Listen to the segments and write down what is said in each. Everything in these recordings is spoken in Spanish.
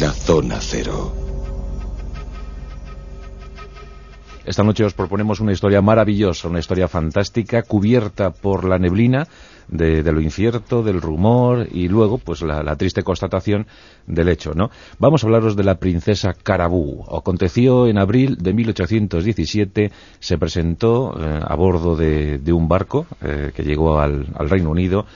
la zona cero. Esta noche os proponemos una historia maravillosa, una historia fantástica, cubierta por la neblina de, lo incierto, del rumor y luego pues la, triste constatación del hecho. ¿no? Vamos a hablaros de la princesa Carabú. Aconteció en abril de 1817, se presentó eh, a bordo de, un barco eh, que llegó al Reino Unido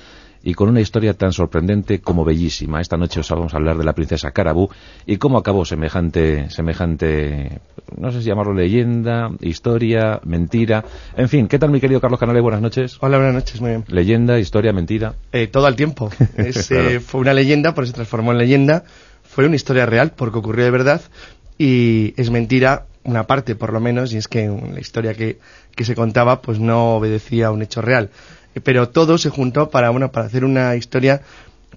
y con una historia tan sorprendente como bellísima. Esta noche os vamos a hablar de la princesa Carabú y cómo acabó semejante, semejante, no sé si llamarlo leyenda, historia, mentira. En fin, ¿qué tal mi querido Carlos Canales? Buenas noches. Hola, buenas noches, muy bien. Leyenda, historia, mentira. Eh, todo el tiempo. Eh, fue una leyenda, por eso se transformó en leyenda. Fue una historia real, porque ocurrió de verdad. Y es mentira, una parte por lo menos, y es que la historia que, que se contaba pues no obedecía a un hecho real pero todo se juntó para, bueno, para hacer una historia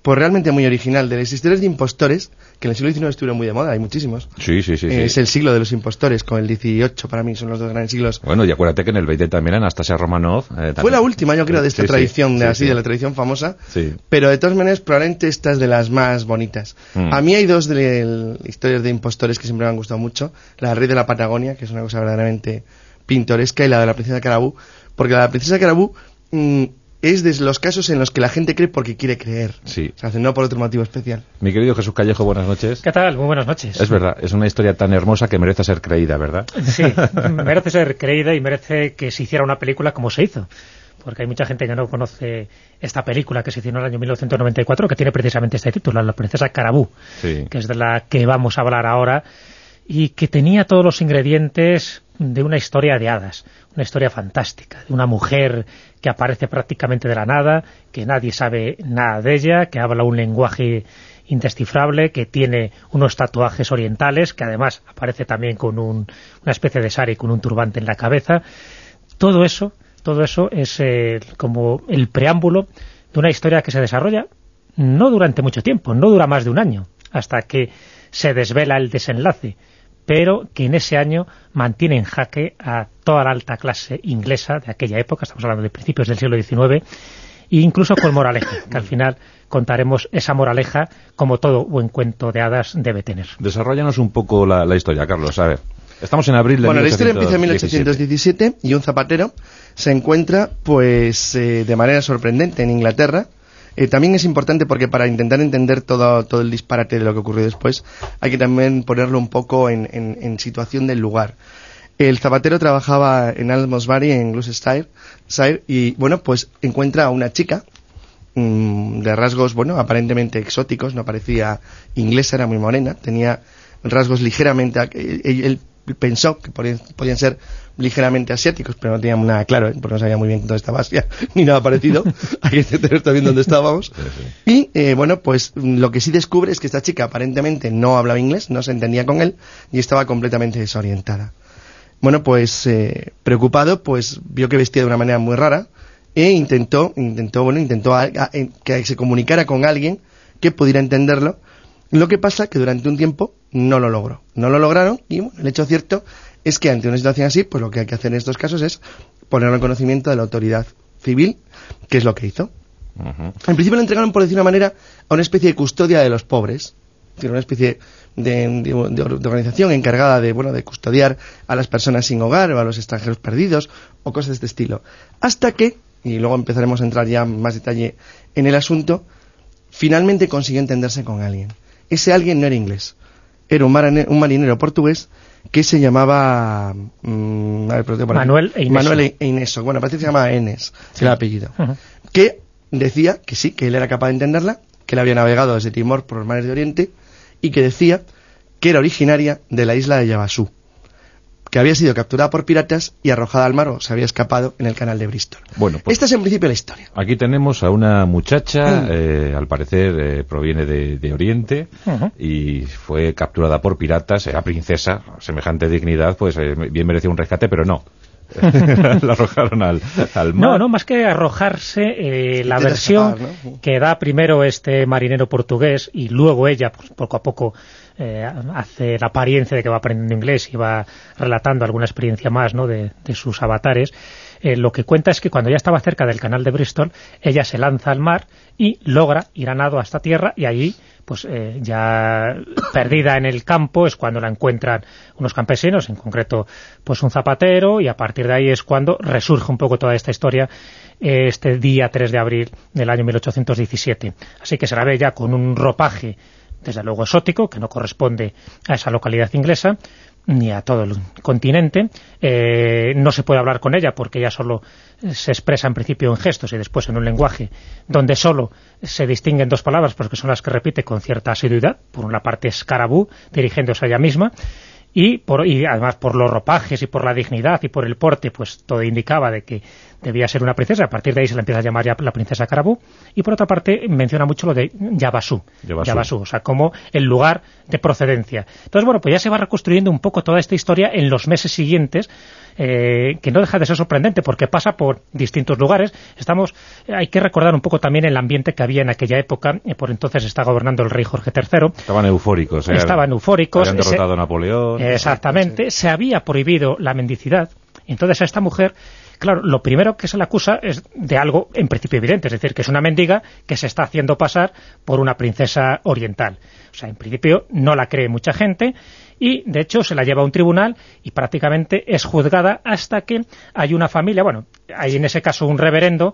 pues realmente muy original, de las historias de impostores, que en el siglo XIX estuvieron muy de moda, hay muchísimos. Sí, sí, sí. es el siglo de los impostores, con el XVIII para mí son los dos grandes siglos. Bueno, y acuérdate que en el XX también Anastasia Romanov... Eh, Fue la última, yo creo, de esta tradición, de, así, de la tradición famosa. Sí. Pero de todas maneras, probablemente esta es de las más bonitas. Mm. A mí hay dos de historias de impostores que siempre me han gustado mucho. La rey de la Patagonia, que es una cosa verdaderamente pintoresca, y la de la princesa Carabú, porque la de la princesa Carabú Mm, es de los casos en los que la gente cree porque quiere creer. Sí. O sea, no por otro motivo especial. Mi querido Jesús Callejo, buenas noches. ¿Qué tal? Muy buenas noches. Es verdad, es una historia tan hermosa que merece ser creída, ¿verdad? Sí, merece ser creída y merece que se hiciera una película como se hizo. Porque hay mucha gente que no conoce esta película que se hizo en el año 1994, que tiene precisamente este título, La princesa Carabú, que es de la que vamos a hablar ahora, y que tenía todos los ingredientes de una historia de hadas una historia fantástica, de una mujer que aparece prácticamente de la nada, que nadie sabe nada de ella, que habla un lenguaje indescifrable, que tiene unos tatuajes orientales, que además aparece también con una especie de sari con un turbante en la cabeza. Todo eso, todo eso es eh, como el preámbulo de una historia que se desarrolla no durante mucho tiempo, no dura más de un año, hasta que se desvela el desenlace pero que en ese año mantiene en jaque a toda la alta clase inglesa de aquella época, estamos hablando de principios del siglo XIX, e incluso con moraleja, que al final contaremos esa moraleja como todo buen cuento de hadas debe tener. Desarrollanos un poco la, historia, Carlos, a ver. Estamos en abril de Bueno, la historia empieza en 1817 y un zapatero se encuentra, pues, eh, de manera sorprendente en Inglaterra, eh, también es importante porque para intentar entender todo, todo el disparate de lo que ocurrió después, hay que también ponerlo un poco en, en, situación del lugar. El zapatero trabajaba en Almosbury, en Gloucestershire, y bueno, pues encuentra a una chica mm, de rasgos, bueno, aparentemente exóticos, no parecía inglesa, era muy morena, tenía rasgos ligeramente... Él, pensó que podían, ser ligeramente asiáticos, pero no teníamos nada claro, ¿eh? porque no sabía muy bien dónde estaba Asia, ni nada parecido. Hay que tener también dónde estábamos. Y, eh, bueno, pues lo que sí descubre es que esta chica aparentemente no hablaba inglés, no se entendía con él, y estaba completamente desorientada. Bueno, pues eh, preocupado, pues vio que vestía de una manera muy rara, e intentó, intentó, bueno, intentó que se comunicara con alguien que pudiera entenderlo, lo que pasa que durante un tiempo no lo logró. No lo lograron y el hecho cierto es que ante una situación así, pues lo que hay que hacer en estos casos es ponerlo en conocimiento de la autoridad civil, que es lo que hizo. En principio lo entregaron, por decir una manera, a una especie de custodia de los pobres, una especie de, organización encargada de, bueno, de custodiar a las personas sin hogar o a los extranjeros perdidos o cosas de este estilo. Hasta que, y luego empezaremos a entrar ya en más detalle en el asunto, finalmente consiguió entenderse con alguien ese alguien no era inglés, era un, marinero, portugués que se llamaba mm, Manuel Eineso. Manuel Eineso. Bueno, parece que se llamaba Enes, el apellido. Que decía que sí, que él era capaz de entenderla, que él había navegado desde Timor por los mares de Oriente y que decía que era originaria de la isla de Yabasú que había sido capturada por piratas y arrojada al mar o se había escapado en el canal de Bristol. Bueno, pues Esta es en principio la historia. Aquí tenemos a una muchacha, mm. eh, al parecer eh, proviene de, Oriente y fue capturada por piratas, era princesa, semejante dignidad, pues eh, bien merecía un rescate, pero no. la arrojaron al, mar. No, no, más que arrojarse, la versión que da primero este marinero portugués y luego ella, pues, poco a poco, eh, hace la apariencia de que va aprendiendo inglés y va relatando alguna experiencia más ¿no? de, sus avatares, eh, lo que cuenta es que cuando ya estaba cerca del canal de Bristol, ella se lanza al mar y logra ir a nado hasta tierra y allí pues eh, ya perdida en el campo es cuando la encuentran unos campesinos, en concreto pues un zapatero y a partir de ahí es cuando resurge un poco toda esta historia este día 3 de abril del año 1817. Así que se la ve ya con un ropaje desde luego exótico, que no corresponde a esa localidad inglesa, ni a todo el continente. Eh, no se puede hablar con ella porque ella solo se expresa en principio en gestos y después en un lenguaje donde solo se distinguen dos palabras porque son las que repite con cierta asiduidad. Por una parte escarabú, dirigiéndose a ella misma, y, por, y además por los ropajes y por la dignidad y por el porte, pues todo indicaba de que debía ser una princesa. A partir de ahí se la empieza a llamar ya la princesa Carabú. Y por otra parte menciona mucho lo de Yabasú, Yabasú, o sea, como el lugar de procedencia. Entonces, bueno, pues ya se va reconstruyendo un poco toda esta historia en los meses siguientes, eh, que no deja de ser sorprendente porque pasa por distintos lugares. Estamos, hay que recordar un poco también el ambiente que había en aquella época, eh, por entonces está gobernando el rey Jorge III. Estaban eufóricos. Eh, Estaban eufóricos. Habían derrotado a Napoleón. Exactamente. Se había prohibido la mendicidad. Entonces a esta mujer Claro, lo primero que se le acusa es de algo en principio evidente, es decir, que es una mendiga que se está haciendo pasar por una princesa oriental. O sea, en principio no la cree mucha gente y, de hecho, se la lleva a un tribunal y prácticamente es juzgada hasta que hay una familia, bueno, hay en ese caso un reverendo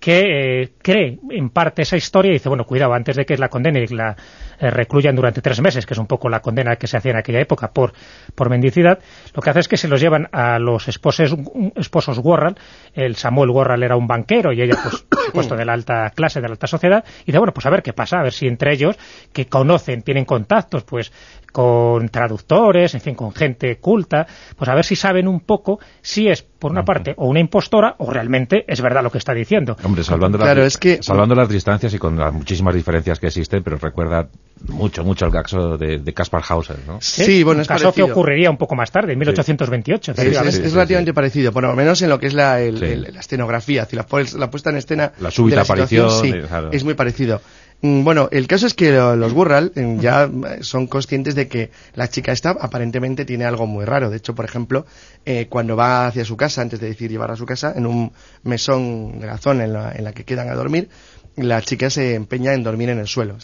que eh, cree en parte esa historia y dice, bueno, cuidado, antes de que la condene y la eh, recluyan durante tres meses, que es un poco la condena que se hacía en aquella época por, por mendicidad, lo que hace es que se los llevan a los esposos, esposos Warral, el Samuel Warral era un banquero y ella, pues, puesto de la alta clase, de la alta sociedad, y dice, bueno, pues a ver qué pasa, a ver si entre ellos, que conocen, tienen contactos, pues, con traductores, en fin, con gente culta, pues a ver si saben un poco si es, por una parte, o una impostora, o realmente es verdad lo que está diciendo. Hombre, salvando, las, salvando las distancias y con las muchísimas diferencias que existen, pero recuerda mucho, mucho el caso de, de Kaspar Hauser, ¿no? Sí, bueno, es caso que ocurriría un poco más tarde, en 1828. Es, relativamente parecido, por lo menos en lo que es la, la escenografía, la, la, puesta en escena la súbita aparición, es muy parecido. Mm, bueno, el caso es que los Burral eh, ya son conscientes de que la chica esta aparentemente tiene algo muy raro. De hecho, por ejemplo, eh, cuando va hacia su casa, antes de decir llevar a su casa, en un mesón de la zona en la, en la que quedan a dormir, la chica se empeña en dormir en el suelo.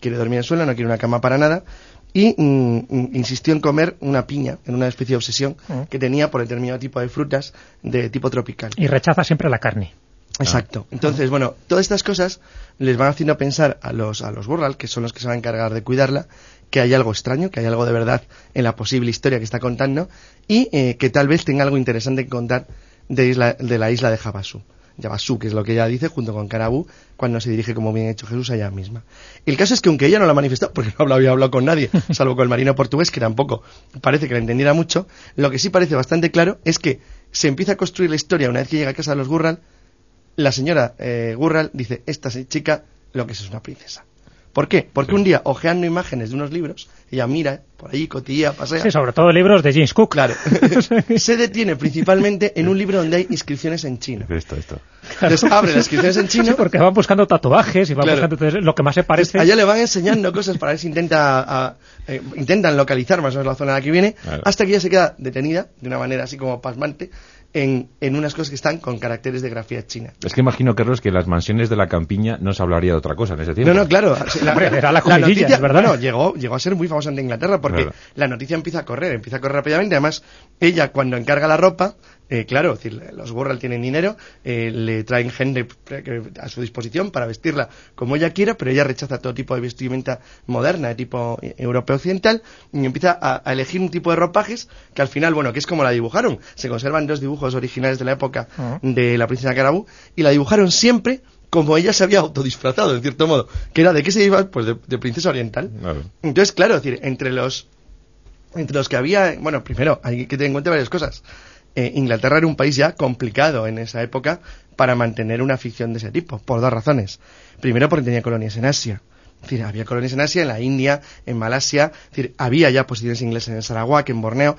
quiere dormir en el suelo, no quiere una cama para nada. Y mm, mm, insistió en comer una piña, en una especie de obsesión que tenía por determinado tipo de frutas de tipo tropical. Y rechaza siempre la carne. Exacto. Entonces, bueno, todas estas cosas les van haciendo pensar a los, a los Burral, que son los que se van a encargar de cuidarla, que hay algo extraño, que hay algo de verdad en la posible historia que está contando y eh, que tal vez tenga algo interesante que contar de, isla, de la isla de Jabasú. Jabasú, que es lo que ella dice, junto con Carabú, cuando se dirige, como bien ha hecho Jesús, a ella misma. El caso es que aunque ella no lo ha manifestado, porque no había hablado con nadie, salvo con el marino portugués, que tampoco parece que la entendiera mucho, lo que sí parece bastante claro es que se empieza a construir la historia una vez que llega a casa de los Gurral, la señora eh, Gurral dice, esta chica lo que es es una princesa. ¿Por qué? Porque un día, ojeando imágenes de unos libros, ella mira por ahí, cotilla, pasea... Sí, sobre todo libros de James Cook. Claro. se detiene principalmente en un libro donde hay inscripciones en chino. Esto, esto. Entonces abre las inscripciones en chino... Sí, porque van buscando tatuajes y van buscando lo que más se parece... allá le van enseñando cosas para ver si intenta, eh, intentan localizar más o menos la zona a la que viene, hasta que ella se queda detenida, de una manera así como pasmante, en, en, unas cosas que están con caracteres de grafía china. Es que imagino, Carlos, que las mansiones de la campiña no se hablaría de otra cosa en ese tiempo. No, no, claro. La, era la, la noticia, ¿verdad? No, llegó, llegó a ser muy famosa en Inglaterra porque la noticia empieza a correr, empieza a correr rápidamente. Además, ella cuando encarga la ropa, eh, claro, decir, los Burrell tienen dinero, eh, le traen gente a su disposición para vestirla como ella quiera, pero ella rechaza todo tipo de vestimenta moderna, de tipo eh, europeo occidental, y empieza a, elegir un tipo de ropajes que al final, bueno, que es como la dibujaron. Se conservan dos dibujos originales de la época ah. de la princesa Carabú, y la dibujaron siempre como ella se había autodisfrazado, en cierto modo. Que era, ¿de qué se iba? Pues de, princesa oriental. Entonces, claro, decir, entre los, entre los que había, bueno, primero, hay que tener en cuenta varias cosas. Eh, Inglaterra era un país ya complicado en esa época para mantener una ficción de ese tipo, por dos razones. Primero, porque tenía colonias en Asia. Había colonias en Asia, en la India, en Malasia, había ya posiciones inglesas en Sarawak, en Borneo,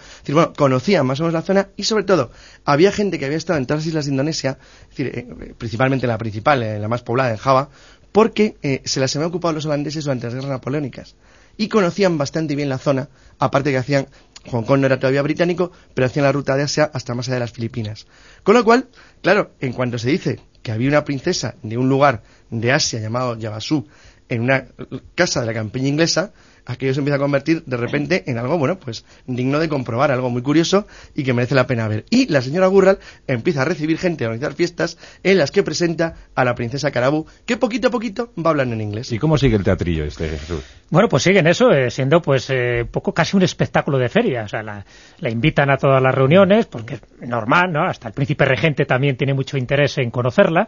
conocían más o menos la zona y sobre todo, había gente que había estado en todas las islas de Indonesia, es decir, eh, principalmente en la principal, en la más poblada, en Java, porque eh, se las habían ocupado los holandeses durante las guerras napoleónicas. Y conocían bastante bien la zona, aparte que hacían Hong Kong no era todavía británico, pero hacían la ruta de Asia hasta más allá de las Filipinas. Con lo cual, claro, en cuanto se dice que había una princesa de un lugar de Asia llamado Yabasu en una casa de la campiña inglesa, aquello se empieza a convertir de repente en algo, bueno, pues digno de comprobar, algo muy curioso y que merece la pena ver. Y la señora Gurral empieza a recibir gente, a organizar fiestas en las que presenta a la princesa Carabu, que poquito a poquito va hablando en inglés. ¿Y cómo sigue el teatrillo este, Jesús? Bueno, pues siguen eso, eh, siendo pues eh, poco casi un espectáculo de feria. O sea, la, la, invitan a todas las reuniones, porque es normal, ¿no? Hasta el príncipe regente también tiene mucho interés en conocerla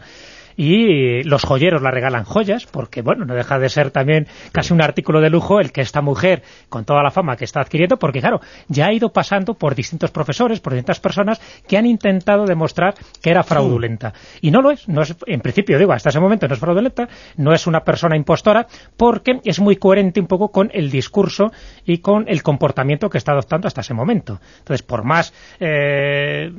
y los joyeros la regalan joyas, porque bueno, no deja de ser también casi un artículo de lujo el que esta mujer, con toda la fama que está adquiriendo, porque claro, ya ha ido pasando por distintos profesores, por distintas personas que han intentado demostrar que era fraudulenta. Y no lo es, no es en principio, digo, hasta ese momento no es fraudulenta, no es una persona impostora, porque es muy coherente un poco con el discurso y con el comportamiento que está adoptando hasta ese momento. Entonces, por más... Eh,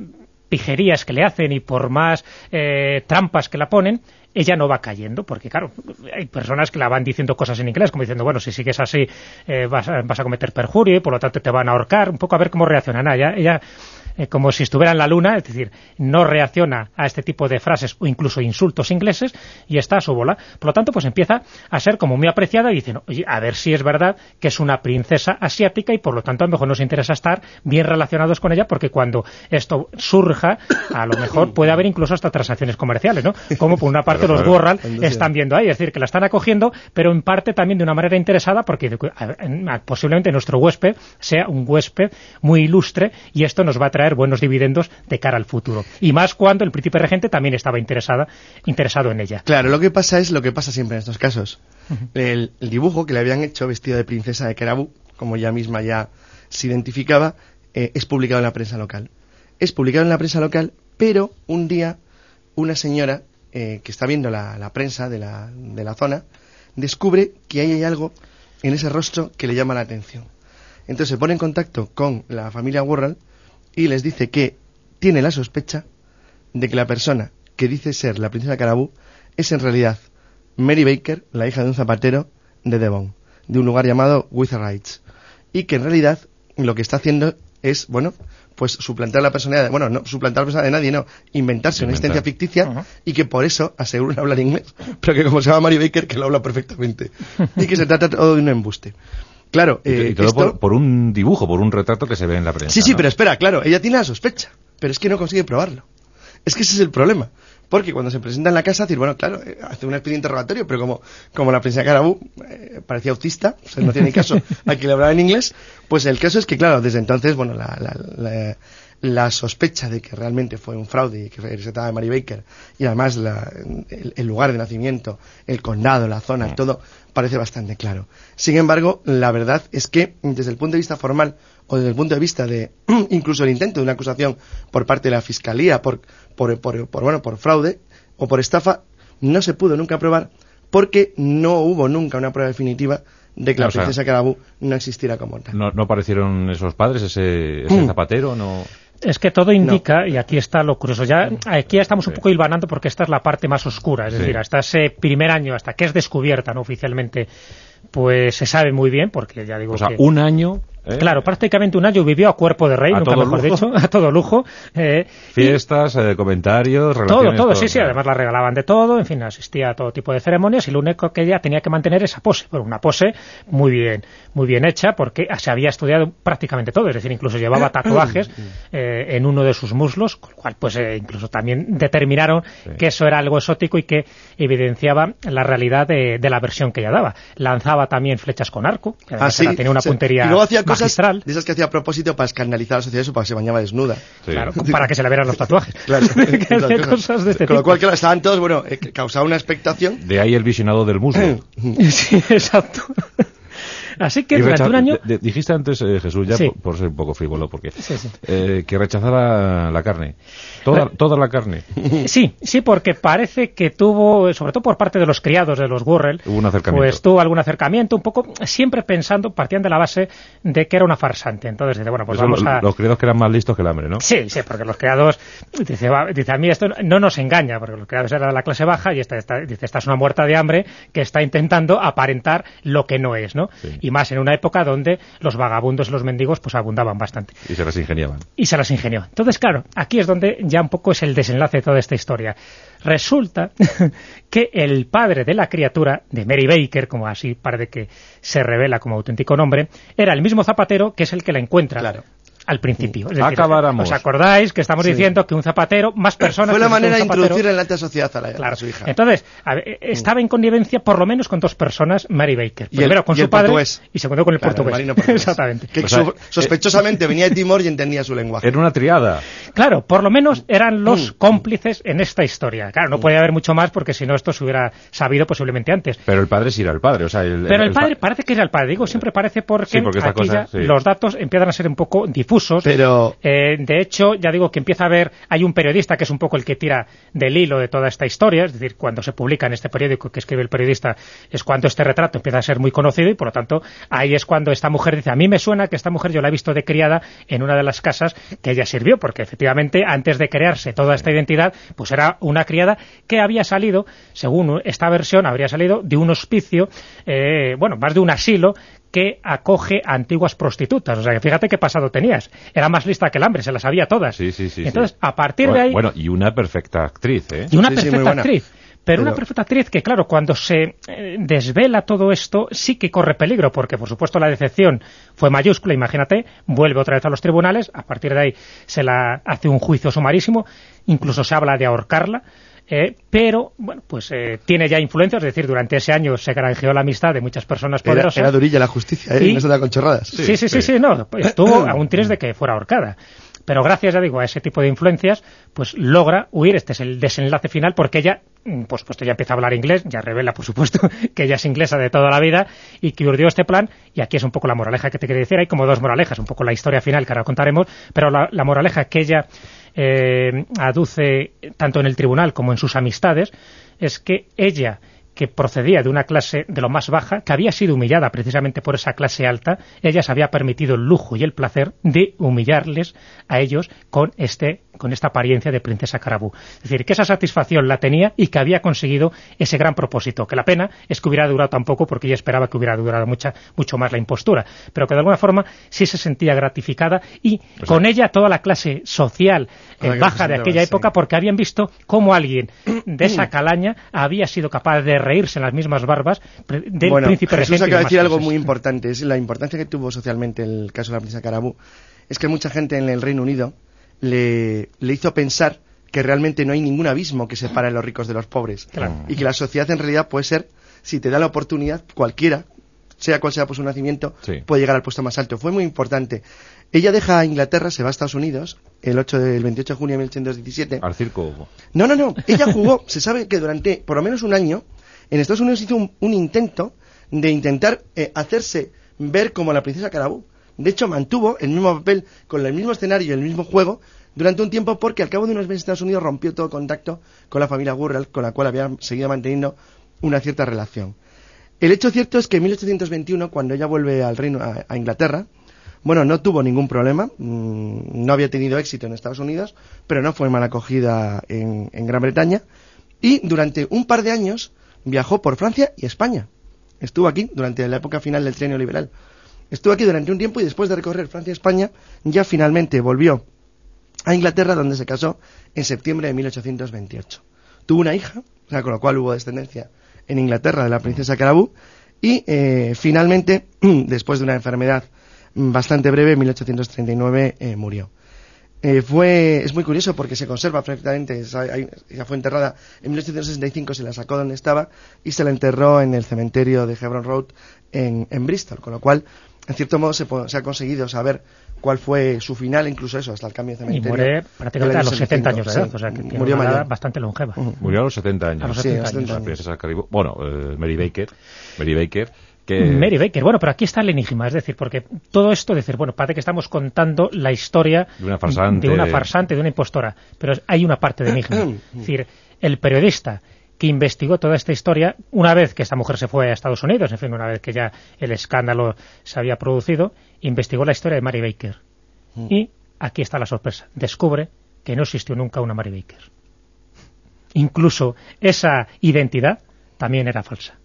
pijerías que le hacen y por más eh, trampas que la ponen, ella no va cayendo, porque claro, hay personas que la van diciendo cosas en inglés, como diciendo, bueno, si sigues así eh, vas, a, vas, a, cometer perjurio y por lo tanto te van a ahorcar, un poco a ver cómo reaccionan. Ella, ella eh, como si estuviera en la luna, es decir, no reacciona a este tipo de frases o incluso insultos ingleses y está a su bola. Por lo tanto, pues empieza a ser como muy apreciada y dice, oye, a ver si es verdad que es una princesa asiática y por lo tanto a lo mejor nos interesa estar bien relacionados con ella porque cuando esto surja, a lo mejor puede haber incluso hasta transacciones comerciales, ¿no? Como por una parte los Gorral están viendo ahí, es decir, que la están acogiendo, pero en parte también de una manera interesada porque posiblemente nuestro huésped sea un huésped muy ilustre y esto nos va a traer buenos dividendos de cara al futuro. Y más cuando el príncipe regente también estaba interesada, interesado en ella. Claro, lo que pasa es lo que pasa siempre en estos casos. Uh -huh. el, el, dibujo que le habían hecho vestido de princesa de Kerabu, como ella misma ya se identificaba, eh, es publicado en la prensa local. Es publicado en la prensa local, pero un día una señora eh, que está viendo la, la prensa de la, de la zona descubre que ahí hay algo en ese rostro que le llama la atención. Entonces se pone en contacto con la familia Warren y les dice que tiene la sospecha de que la persona que dice ser la princesa Carabú es en realidad Mary Baker, la hija de un zapatero de Devon, de un lugar llamado Witherite, y que en realidad lo que está haciendo es, bueno, pues suplantar la personalidad, de, bueno, no suplantar la personalidad de nadie, no, inventarse Inventar. una existencia ficticia uh -huh. y que por eso aseguran hablar inglés, pero que como se llama Mary Baker, que lo habla perfectamente, y que se trata todo de un embuste. Claro, y, eh, y todo esto... por, por, un dibujo, por un retrato que se ve en la prensa. Sí, sí, ¿no? pero espera, claro, ella tiene la sospecha, pero es que no consigue probarlo. Es que ese es el problema. Porque cuando se presenta en la casa, decir, bueno, claro, eh, hace una especie de interrogatorio, pero como, como la princesa Carabú eh, parecía autista, o sea, no tiene caso a que le hablaba en inglés, pues el caso es que, claro, desde entonces, bueno, la, la, la, la sospecha de que realmente fue un fraude y que se trataba de Mary Baker, y además la, el, el, lugar de nacimiento, el condado, la zona, mm. todo, parece bastante claro. Sin embargo, la verdad es que, desde el punto de vista formal, o desde el punto de vista de incluso el intento de una acusación por parte de la fiscalía por, por, por, por, bueno, por fraude o por estafa, no se pudo nunca probar porque no hubo nunca una prueba definitiva de que la o sea, princesa Carabú no existiera como tal. ¿No, no aparecieron esos padres, ese, ese zapatero? no es que todo indica, no. y aquí está lo curioso, ya aquí ya estamos un poco hilvanando porque esta es la parte más oscura, es sí. decir, hasta ese primer año, hasta que es descubierta no oficialmente, pues se sabe muy bien, porque ya digo o sea, que... un año ¿Eh? Claro, prácticamente un año vivió a cuerpo de rey, a nunca mejor lujo. dicho, a todo lujo. Eh, Fiestas, y... eh, comentarios, relaciones... Todo, todo, sí, sí, además la regalaban de todo, en fin, asistía a todo tipo de ceremonias y lo único que ella tenía que mantener esa pose, bueno, una pose muy bien muy bien hecha porque se había estudiado prácticamente todo, es decir, incluso llevaba tatuajes eh, en uno de sus muslos, con lo cual pues eh, incluso también determinaron sí. que eso era algo exótico y que evidenciaba la realidad de, de, la versión que ella daba. Lanzaba también flechas con arco, que ah, sí, tenía una sí. puntería y luego hacía magistral. de esas que hacía a propósito para escandalizar a la sociedad, eso para que se bañaba desnuda. Sí. Claro, para que se le vieran los tatuajes. claro, que cosas de este Con lo cual, claro, estaban todos, bueno, eh, causaba una expectación. De ahí el visionado del muslo. sí, exacto. Así que durante un año... De, dijiste antes, eh, Jesús, ya sí. por, por, ser un poco frívolo, porque sí, sí. Eh, que rechazaba la carne. Toda, eh, toda la carne. Sí, sí, porque parece que tuvo, sobre todo por parte de los criados de los Gurrell, hubo un acercamiento. pues tuvo algún acercamiento, un poco, siempre pensando, partían de la base de que era una farsante. Entonces dice, bueno, pues Eso vamos lo, a... Los criados que eran más listos que el hambre, ¿no? Sí, sí, porque los criados, dice, va, dice a mí esto no nos engaña, porque los criados eran de la clase baja y esta, esta, dice, esta es una muerta de hambre que está intentando aparentar lo que no es, ¿no? Sí. y más en una época donde los vagabundos y los mendigos pues abundaban bastante. Y se las ingeniaban. Y se las ingenió. Entonces, claro, aquí es donde ya un poco es el desenlace de toda esta historia. Resulta que el padre de la criatura, de Mary Baker, como así parece que se revela como auténtico nombre, era el mismo zapatero que es el que la encuentra. Claro al principio. Es decir, ¿Os acordáis que estamos diciendo que un zapatero, más personas... Fue la manera de introducir en la alta sociedad a, la, su hija. Entonces, e, estaba en connivencia por lo menos con dos personas, Mary Baker. Primero con su padre y segundo con el portugués. Exactamente. Que sospechosamente venía de Timor y entendía su lenguaje. Era una triada. Claro, por lo menos eran los mm. cómplices en esta historia. Claro, no mm. podía haber mucho más porque si no esto se hubiera sabido posiblemente antes. Pero el padre sí era el padre. O sea, Pero el, padre parece que era el padre. Digo, siempre parece porque, aquí ya los datos empiezan a ser un poco difusos. Pero eh, de hecho, ya digo que empieza a haber, hay un periodista que es un poco el que tira del hilo de toda esta historia, es decir, cuando se publica en este periódico que escribe el periodista, es cuando este retrato empieza a ser muy conocido y por lo tanto ahí es cuando esta mujer dice, a mí me suena que esta mujer yo la he visto de criada en una de las casas que ella sirvió, porque efectivamente antes de crearse toda esta identidad, pues era una criada que había salido, según esta versión, habría salido de un hospicio, eh, bueno, más de un asilo que acoge a antiguas prostitutas. O sea, que fíjate qué pasado tenías. Era más lista que el hambre, se las sabía todas. Sí, sí, sí. Entonces, a partir de ahí... Bueno, y una perfecta actriz, ¿eh? Y una perfecta actriz. Pero, una perfecta actriz que, claro, cuando se eh, desvela todo esto, sí que corre peligro, porque, por supuesto, la decepción fue mayúscula, imagínate, vuelve otra vez a los tribunales, a partir de ahí se la hace un juicio sumarísimo, incluso se habla de ahorcarla, eh, pero, bueno, pues eh, tiene ya influencia, es decir, durante ese año se granjeó la amistad de muchas personas poderosas. Era, durilla la justicia, ¿eh? no se da con chorradas. Sí, sí, sí, sí, no, estuvo a un tres de que fuera ahorcada. Pero gracias, ya digo, a ese tipo de influencias, pues logra huir, este es el desenlace final, porque ella, mm, pues puesto ya empieza a hablar inglés, ya revela, por supuesto, que ella es inglesa de toda la vida, y que urdió este plan, y aquí es un poco la moraleja que te quería decir, hay como dos moralejas, un poco la historia final que ahora contaremos, pero la moraleja que ella eh, aduce tanto en el tribunal como en sus amistades, es que ella que procedía de una clase de lo más baja, que había sido humillada precisamente por esa clase alta, ella se había permitido el lujo y el placer de humillarles a ellos con este con esta apariencia de princesa Carabú. Es decir, que esa satisfacción la tenía y que había conseguido ese gran propósito, que la pena es que hubiera durado tan poco porque ella esperaba que hubiera durado mucha, mucho más la impostura, pero que de alguna forma sí se sentía gratificada y con ella toda la clase social eh, baja de aquella época porque habían visto cómo alguien de esa calaña había sido capaz de reírse en las mismas barbas del bueno, príncipe Jesús acaba de decir algo muy importante, es la importancia que tuvo socialmente el caso de la princesa Carabú. Es que mucha gente en el Reino Unido le, hizo pensar que realmente no hay ningún abismo que separe a los ricos de los pobres. Y que la sociedad en realidad puede ser, si te da la oportunidad, cualquiera, sea cual sea por su nacimiento, puede llegar al puesto más alto. Fue muy importante. Ella deja a Inglaterra, se va a Estados Unidos, el, 8 del 28 de junio de 1817. Al circo. No, no, no. Ella jugó, se sabe que durante por lo menos un año, en Estados Unidos hizo un, intento de intentar eh, hacerse ver como la princesa Carabú. De hecho, mantuvo el mismo papel con el mismo escenario y el mismo juego durante un tiempo porque al cabo de unos meses Estados Unidos rompió todo contacto con la familia Gurrell, con la cual había seguido manteniendo una cierta relación. El hecho cierto es que en 1821, cuando ella vuelve al reino, a Inglaterra, bueno, no tuvo ningún problema, mm, no había tenido éxito en Estados Unidos, pero no fue mal acogida en, Gran Bretaña. Y durante un par de años viajó por Francia y España. Estuvo aquí durante la época final del tren liberal. Estuvo aquí durante un tiempo y después de recorrer Francia y España, ya finalmente volvió a Inglaterra, donde se casó en septiembre de 1828. Tuvo una hija, con lo cual hubo descendencia en Inglaterra de la princesa Carabú, y eh, finalmente, después de una enfermedad bastante breve, en 1839 eh, murió. Eh, fue, es muy curioso porque se conserva perfectamente, ella fue enterrada en 1865, se la sacó donde estaba y se la enterró en el cementerio de Hebron Road en, Bristol, con lo cual, en cierto modo, se, ha conseguido saber cuál fue su final, incluso eso, hasta el cambio de cementerio. Y muere prácticamente a los 70 años de edad, o sea que tiene murió una bastante longeva. Murió a los 70 años. A los 70 años. Bueno, eh, Mary Baker, Mary Baker Mary Baker, bueno, pero aquí está el enigma, es decir, porque todo esto, decir, bueno, parece que estamos contando la historia de una farsante, de una, farsante, de una impostora, pero hay una parte de enigma, es decir, el periodista que investigó toda esta historia, una vez que esta mujer se fue a Estados Unidos, en fin, una vez que ya el escándalo se había producido, investigó la historia de Mary Baker. Mm. Y aquí está la sorpresa, descubre que no existió nunca una Mary Baker. Incluso esa identidad también era falsa.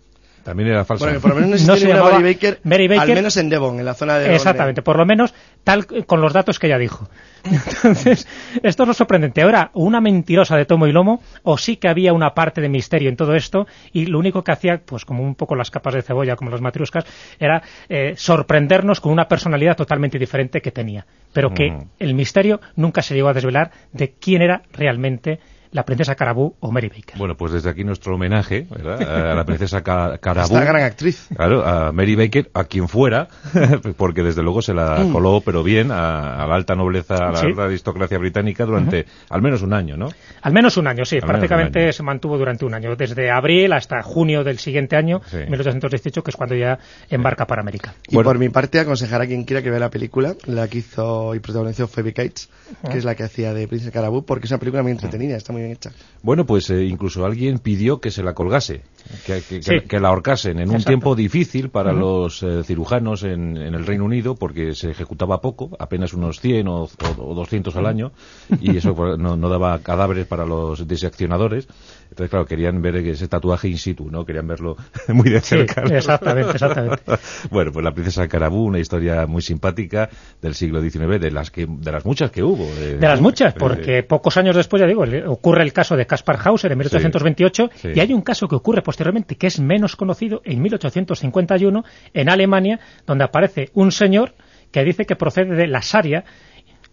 También era falsa. Bueno, por lo menos no, se llamaba Mary Baker, Mary Baker. al menos en Devon, en la zona de Devon. Exactamente, por lo menos tal con los datos que ella dijo. Entonces, esto es lo sorprendente. Ahora, una mentirosa de tomo y lomo, o sí que había una parte de misterio en todo esto, y lo único que hacía, pues como un poco las capas de cebolla, como las matriuscas, era eh, sorprendernos con una personalidad totalmente diferente que tenía. Pero que Mm. el misterio nunca se llegó a desvelar de quién era realmente la princesa Carabú o Mary Baker. Bueno, pues desde aquí nuestro homenaje ¿verdad? a la princesa Ca- Carabú. Esta gran actriz. Claro, a Mary Baker, a quien fuera, porque desde luego se la coló, pero bien, a, a la alta nobleza, a la Sí. alta aristocracia británica durante al menos un año, ¿no? Al menos un año, sí. prácticamente año. se mantuvo durante un año. Desde abril hasta junio del siguiente año, Sí. 1818, que es cuando ya embarca para América. Y Bueno. por mi parte, aconsejar a quien quiera que vea la película, la que hizo y protagonizó Phoebe Cates, que es la que hacía de Princesa Carabú, porque es una película muy entretenida, está muy Bueno, pues eh, incluso alguien pidió que se la colgase, que, que- Sí. que la ahorcasen en un Exacto. tiempo difícil para los eh, cirujanos en, en el Reino Unido, porque se ejecutaba poco, apenas unos 100 o, o- o 200 al año, y eso pues, no, no daba cadáveres para los diseccionadores. Entonces, claro, querían ver ese tatuaje in situ, ¿no? Querían verlo muy de Sí, cerca. ¿no? exactamente, exactamente. bueno, pues la princesa Carabú, una historia muy simpática del siglo XIX, de las que de las muchas que hubo. eh, De las muchas, eh, porque pocos años después, ya digo, ocurre el caso de Caspar Hauser en 1828 Sí, sí. y hay un caso que ocurre posteriormente que es menos conocido en 1851 en Alemania, donde aparece un señor que dice que procede de la Saria,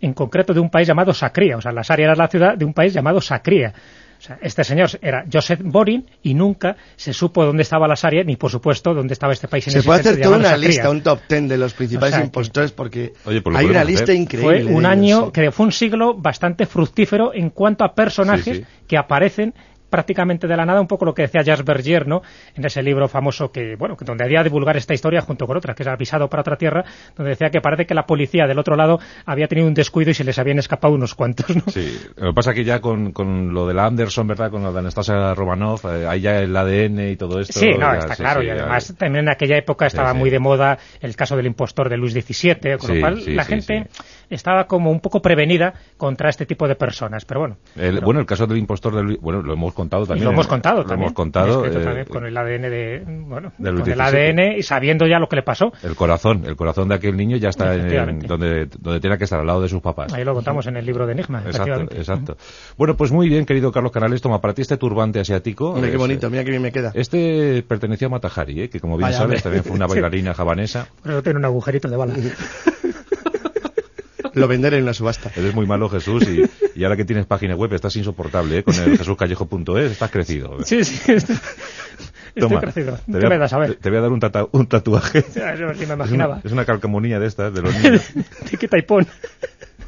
en concreto de un país llamado Sacría. O sea, la Saria era la ciudad de un país llamado Sacría. O sea, este señor era Joseph Borin y nunca se supo dónde estaba la Saria, ni por supuesto dónde estaba este país en Se puede hacer toda una Sacría. lista, un top ten de los principales O sea, que- impostores, porque Oye, pues hay una lista increíble. Fue un año, que fue un siglo bastante fructífero en cuanto a personajes Sí, sí. que aparecen prácticamente de la nada, un poco lo que decía Jacques Bergier, ¿no? En ese libro famoso que, bueno, donde había divulgar esta historia junto con otra, que es Avisado para otra tierra, donde decía que parece que la policía del otro lado había tenido un descuido y se les habían escapado unos cuantos, ¿no? Sí, lo que pasa que ya con, con lo de la Anderson, ¿verdad? Con lo de Anastasia Romanov, eh, hay ya el ADN y todo esto. Sí, no, ya, está sí, claro. sí, y ya- además también en aquella época estaba Sí, muy de moda el caso del impostor de Luis XVII, con lo cual la gente estaba como un poco prevenida contra este tipo de personas. Pero bueno, El- pero- bueno, el caso del impostor del... Bueno, lo hemos contado y también. lo hemos eh, contado Lo también. hemos contado. Eh, también con el ADN de... Bueno, de Luis con el. ADN y sabiendo ya lo que le pasó. El corazón, el corazón de aquel niño ya está en, donde, donde tiene que estar al lado de sus papás. Ahí lo contamos en el libro de Enigma, Exacto, exacto. Bueno, pues muy bien, querido Carlos Canales, toma para ti este turbante asiático. Mira qué bonito, mira qué bien me queda. Este pertenecía a Matahari, ¿eh? que como bien Vaya, sabes también fue una bailarina javanesa. Por eso tiene un agujerito de bala. Lo venderé en una subasta. Eres muy malo, Jesús, y, y ahora que tienes página web estás insoportable, ¿eh? con el jesuscallejo.es, estás crecido. sí, sí, estoy, estoy Toma, crecido. te ¿Qué voy a- me das a ver? Te voy a dar un, tata- un tatuaje. Ya, Eso sí me Es una, imaginaba. es una calcamonía de estas, de los niños. Te quita y pon.